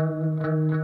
Música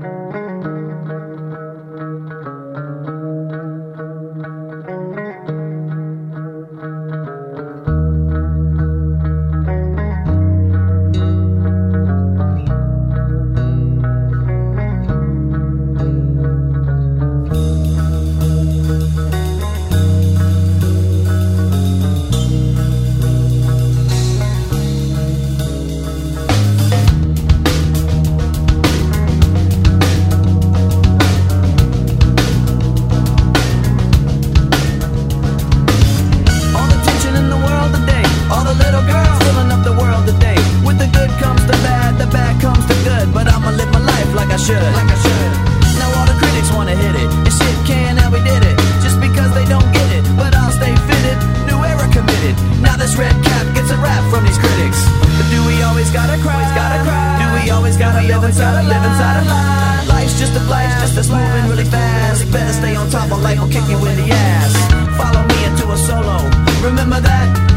live inside a live inside a lie. Life's just a flash, just a moving really fast. Better stay on top of life, will kick you in the ass. Follow me into a solo. Remember that.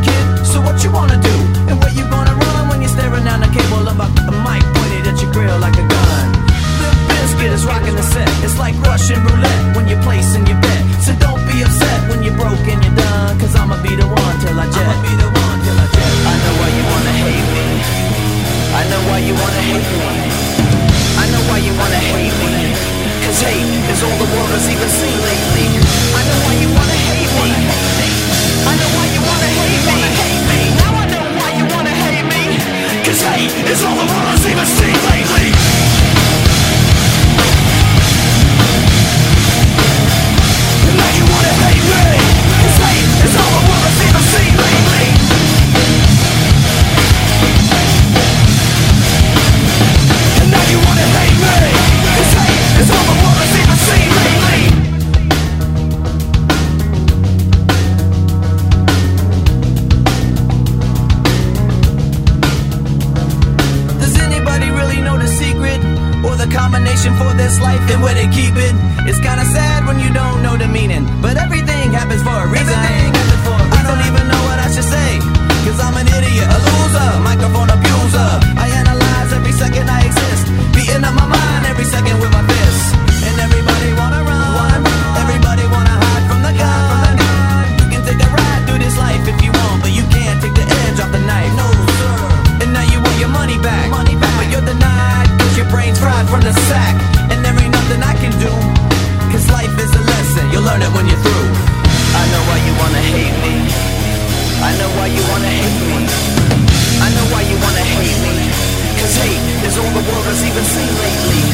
this life and where to keep it. It's kinda sad when you don't know the meaning, but everything happens for a reason. For a reason. I don't even know what I should say, cause I'm an idiot, a loser, microphone abuse. you through. I know why you wanna hate me. I know why you wanna hate me. I know why you wanna hate me. Cause hate is all the world has even seen lately.